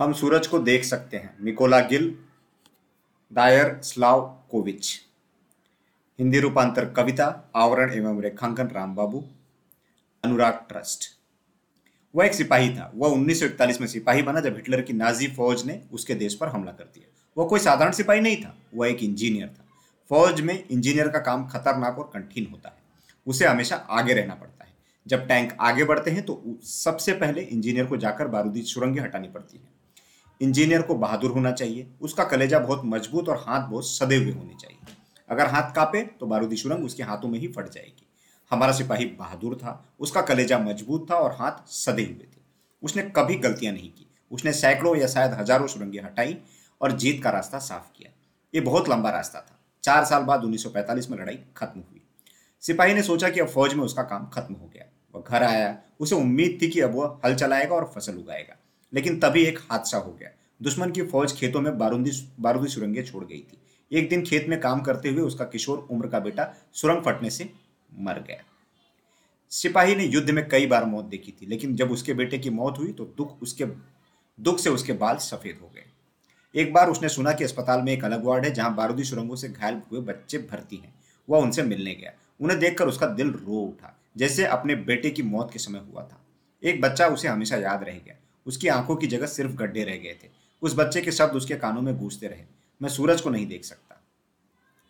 हम सूरज को देख सकते हैं। मिकोला गिल, डायर स्लावकोविच। हिंदी रूपांतर कविता, आवरण एवं रेखांकन रामबाबू। अनुराग ट्रस्ट। वह एक सिपाही था। वह 1941 में सिपाही बना जब हिटलर की नाजी फौज ने उसके देश पर हमला कर दिया। वह कोई साधारण सिपाही नहीं था। वह एक इंजीनियर था। फौज में इंजीनियर का काम खतरनाक और कठिन होता है। उसे हमेशा आगे रहना पड़ता है। जब टैंक आगे बढ़ते हैं तो सबसे पहले इंजीनियर को जाकर बारूदी सुरंगें हटानी पड़ती है। इंजीनियर को बहादुर होना चाहिए। उसका कलेजा बहुत मज़बूत और हाथ बहुत सदे हुए होने चाहिए। अगर हाथ कांपे तो बारूदी सुरंग उसके हाथों में ही फट जाएगी। हमारा सिपाही बहादुर था। उसका कलेजा मज़बूत था और हाथ सदे हुए थे। उसने कभी गलतियाँ नहीं की। उसने सैकड़ों या शायद हज़ारों सुरंगें हटाई और जीत का रास्ता साफ़ किया। ये बहुत लंबा रास्ता था। चार साल बाद 1945 में लड़ाई खत्म हुई। सिपाही ने सोचा कि अब फौज में उसका काम खत्म हो गया। वह घर आया। उसे उम्मीद थी कि अब वह हल चलाएगा और फ़सल उगाएगा। लेकिन तभी एक हादसा हो गया। दुश्मन की फौज खेतों में बारूदी बारूदी सुरंगें छोड़ गई थी। एक दिन खेत में काम करते हुए उसका किशोर उम्र का बेटा सुरंग फटने से मर गया। सिपाही ने युद्ध में कई बार मौत देखी थी, लेकिन जब उसके बेटे की मौत हुई तो दुख उसके, दुख से उसके बाल सफ़ेद हो गए। एक बार उसने सुना कि अस्पताल में एक अलग वार्ड है, जहाँ बारूदी सुरंगों से घायल हुए बच्चे भर्ती हैं। वह उनसे मिलने गया। उन्हें देखकर उसका दिल रो उठा, जैसे अपने बेटे की मौत के समय हुआ था। एक बच्चा उसे हमेशा याद रह गया। उसकी आँखों की जगह सिर्फ़ गड्ढे रह गए थे। उस बच्चे के शब्द उसके कानों में गूंजते रहे। मैं सूरज को नहीं देख सकता।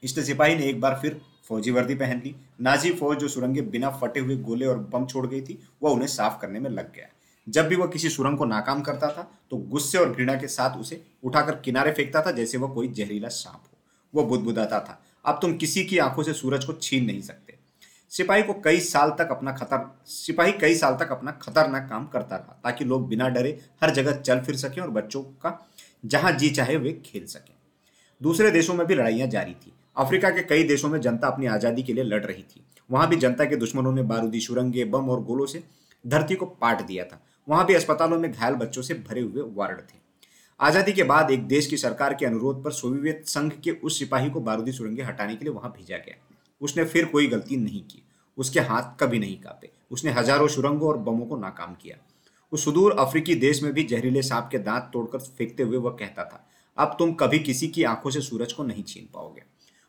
इसलिए सिपाही ने एक बार फिर फौजी वर्दी पहन ली। नाजी फौज जो सुरंगे बिना फटे हुए गोले और बम छोड़ गई थी, वह उन्हें साफ़ करने में लग गया। जब भी वह किसी सुरंग को नाकाम करता था तो गुस्से और घृणा के साथ उसे उठाकर किनारे फेंकता था, जैसे वह कोई जहरीला सांप हो। वह बुदबुदाता था। अब तुम किसी की आँखों से सूरज को छीन नहीं सकते। सिपाही को कई साल तक अपना खतर, सिपाही कई साल तक अपना खतरनाक काम करता रहा, ताकि लोग बिना डरे हर जगह चल फिर सकें और बच्चों का जहाँ जी चाहे वे खेल सकें। दूसरे देशों में भी लड़ाइयाँ जारी थी। अफ्रीका के कई देशों में जनता अपनी आज़ादी के लिए लड़ रही थी। वहाँ भी जनता के दुश्मनों ने बारूदी सुरंगे बम और गोलों से धरती को पाट दिया था। वहाँ भी अस्पतालों में घायल बच्चों से भरे हुए वार्ड थे। आज़ादी के बाद एक देश की सरकार के अनुरोध पर सोवियत संघ के उस सिपाही को बारूदी सुरंगे हटाने के लिए वहाँ भेजा गया। उसने फिर कोई गलती नहीं की। उसके हाथ कभी नहीं कांपे। उसने हज़ारों सुरंगों और बमों को नाकाम किया। उस सुदूर अफ्रीकी देश में भी जहरीले सांप के दांत तोड़कर फेंकते हुए वह कहता था, अब तुम कभी किसी की आँखों से सूरज को नहीं छीन पाओगे।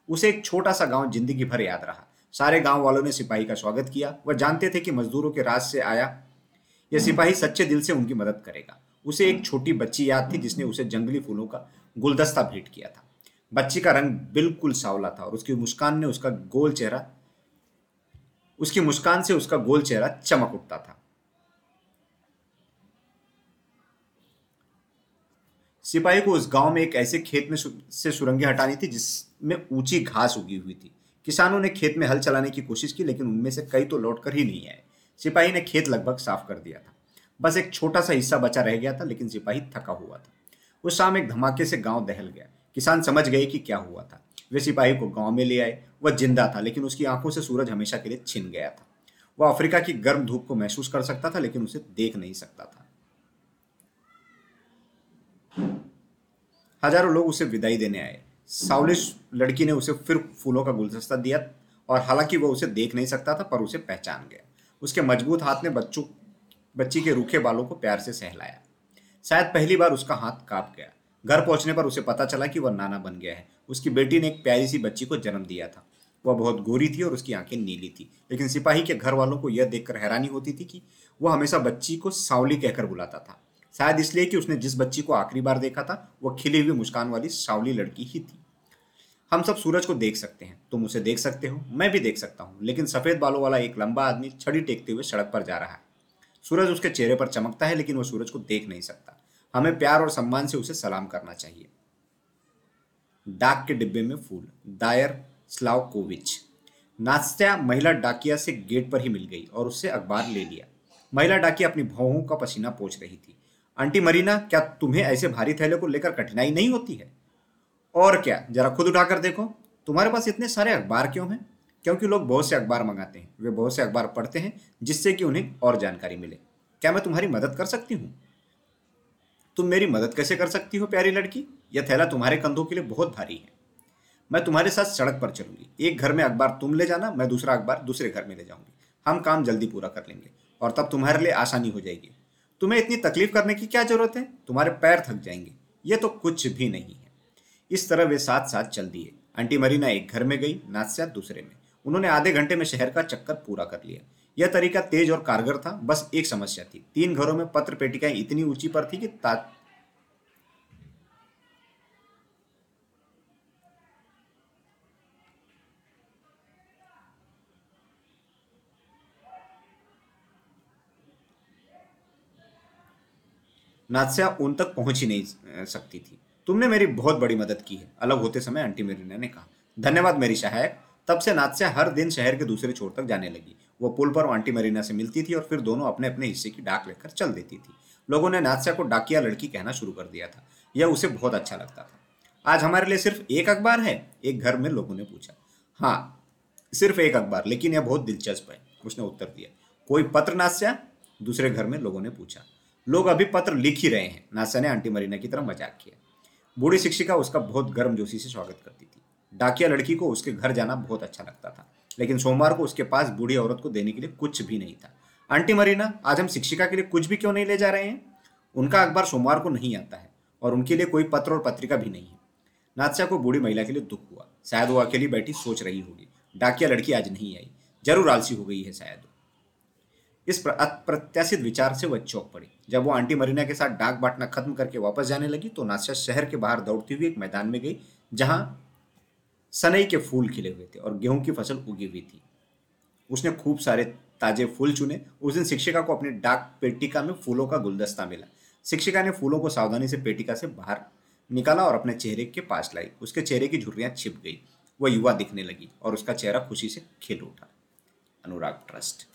उसे एक छोटा सा गाँव ज़िंदगी भर याद रहा। सारे गाँव वालों ने सिपाही का स्वागत किया। वह जानते थे कि मजदूरों के राज से आया यह सिपाही सच्चे दिल से उनकी मदद करेगा। उसे एक छोटी बच्ची याद थी जिसने उसे जंगली फूलों का गुलदस्ता भेंट किया था। बच्ची का रंग बिल्कुल सावला था और उसकी मुस्कान ने उसका गोल चेहरा, उसकी मुस्कान से उसका गोल चेहरा चमक उठता था। सिपाही को उस गाँव में एक ऐसे खेत में से सुरंगी हटानी थी जिसमें ऊँची घास उगी हुई थी। किसानों ने खेत में हल चलाने की कोशिश की, लेकिन उनमें से कई तो लौटकर ही नहीं आए। सिपाही ने खेत लगभग साफ़ कर दिया था। बस एक छोटा सा हिस्सा बचा रह गया था, लेकिन सिपाही थका हुआ था। उस शाम एक धमाके से गाँव दहल गया। किसान समझ गए कि क्या हुआ था। वे सिपाही को गाँव में ले आए, वह ज़िंदा था, लेकिन उसकी आँखों से सूरज हमेशा के लिए छिन गया था। वह अफ्रीका की गर्म धूप को महसूस कर सकता था, लेकिन उसे देख नहीं सकता था। हज़ारों लोग उसे विदाई देने आए। सावलिश लड़की ने उसे फिर फूलों का गुलदस्ता दिया और हालाँकि वह उसे देख नहीं सकता था, पर उसे पहचान गया। उसके मज़बूत हाथ ने बच्चों, बच्ची के रूखे बालों को प्यार से सहलाया। शायद पहली बार उसका हाथ काँप गया। घर पहुँचने पर उसे पता चला कि वह नाना बन गया है। उसकी बेटी ने एक प्यारी सी बच्ची को जन्म दिया था। वह बहुत गोरी थी और उसकी आँखें नीली थी। लेकिन सिपाही के घर वालों को यह देखकर हैरानी होती थी कि वह हमेशा बच्ची को सावली कहकर बुलाता था। शायद इसलिए कि उसने जिस बच्ची को आखिरी बार देखा था, वह खिली हुई मुस्कान वाली सावली लड़की ही थी। हम सब सूरज को देख सकते हैं। तुम उसे देख सकते हो, मैं भी देख सकता हूँ। लेकिन सफ़ेद बालों वाला एक लंबा आदमी छड़ी टेकते हुए सड़क पर जा रहा है। सूरज उसके चेहरे पर चमकता है, लेकिन वह सूरज को देख नहीं सकता। हमें प्यार और सम्मान से उसे सलाम करना चाहिए। डाक के डिब्बे में फूल, दायर स्लावकोविच। नास्त्या महिला डाकिया से गेट पर ही मिल गई और उससे अखबार ले लिया। महिला डाकिया अपनी भावों का पसीना पोछ रही थी। आंटी मरीना, क्या तुम्हें ऐसे भारी थैले को लेकर कठिनाई नहीं होती है? और क्या, जरा खुद उठाकर देखो। तुम्हारे पास इतने सारे अखबार क्यों हैं? क्योंकि लोग बहुत से अखबार मंगाते हैं। वे बहुत से अखबार पढ़ते हैं, जिससे कि उन्हें और जानकारी मिले। क्या मैं तुम्हारी मदद कर सकती हूँ? तुम मेरी मदद कैसे कर सकती हो, प्यारी लड़की? यह थैला तुम्हारे कंधों के लिए बहुत भारी है। मैं तुम्हारे साथ सड़क पर चलूँगी। एक घर में अखबार तुम ले जाना, मैं दूसरा अखबार दूसरे घर में ले जाऊँगी। हम काम जल्दी पूरा कर लेंगे और तब तुम्हारे लिए आसानी हो जाएगी। तुम्हें इतनी तकलीफ़ करने की क्या ज़रूरत है? तुम्हारे पैर थक जाएँगे। ये तो कुछ भी नहीं है। इस तरह वे साथ साथ चल दिए। आंटी मरीना एक घर में गई, नास्या दूसरे में। उन्होंने आधे घंटे में शहर का चक्कर पूरा कर लिया। यह तरीका तेज और कारगर था, बस एक समस्या थी। तीन घरों में पत्र पेटिकाएँ इतनी ऊँची पर थी कि ता... नात्स्या उन तक पहुँच ही नहीं सकती थी। तुमने मेरी बहुत बड़ी मदद की है, अलग होते समय आंटी मेरीना ने कहा। धन्यवाद मेरी सहायक। तब से नात्स्या हर दिन शहर के दूसरे छोर तक जाने लगी। वो पुल पर आंटी मरीना से मिलती थी और फिर दोनों अपने अपने हिस्से की डाक लेकर चल देती थी। लोगों ने नात्स्या को डाकिया लड़की कहना शुरू कर दिया था। यह उसे बहुत अच्छा लगता था। आज हमारे लिए सिर्फ़ एक अखबार है? एक घर में लोगों ने पूछा। हाँ सिर्फ़ एक अखबार, लेकिन यह बहुत दिलचस्प है, उसने उत्तर दिया। कोई पत्र नास्या दूसरे घर में लोगों ने पूछा। लोग अभी पत्र लिख ही रहे हैं। नास्या ने आंटी मरीना की तरह मज़ाक किया। बूढ़ी शिक्षिका उसका बहुत गर्म जोशी से स्वागत करती थी। डाकिया लड़की को उसके घर जाना बहुत अच्छा लगता था। लेकिन सोमवार को उसके पास बूढ़ी औरत को देने के लिए कुछ भी नहीं था। आंटी मरीना, आज हम शिक्षिका के लिए कुछ भी क्यों नहीं ले जा रहे हैं? उनका अखबार सोमवार को नहीं आता है और उनके लिए कोई पत्र और पत्रिका भी नहीं है। नात्या को बूढ़ी महिला के लिए दुख हुआ। शायद वो अकेली बैठी सोच रही होगी। डाकिया लड़की आज नहीं आई। ज़रूर आलसी हो गई है शायद। इस अप्रत्याशित विचार से वह चौक पड़ी। जब वो आंटी मरीना के साथ डाक बांटना खत्म करके वापस जाने लगी तो नासिया शहर के बाहर दौड़ती हुई एक मैदान में गई, जहाँ सनई के फूल खिले हुए थे और गेहूँ की फ़सल उगी हुई थी। उसने खूब सारे ताजे फूल चुने। उस दिन शिक्षिका को अपनी डाक पेटिका में फूलों का गुलदस्ता मिला। शिक्षिका ने फूलों को सावधानी से पेटिका से बाहर निकाला और अपने चेहरे के पास लाई। उसके चेहरे की झुर्रियाँ छिप गई। वह युवा दिखने लगी और उसका चेहरा खुशी से खिल उठा। अनुराग ट्रस्ट।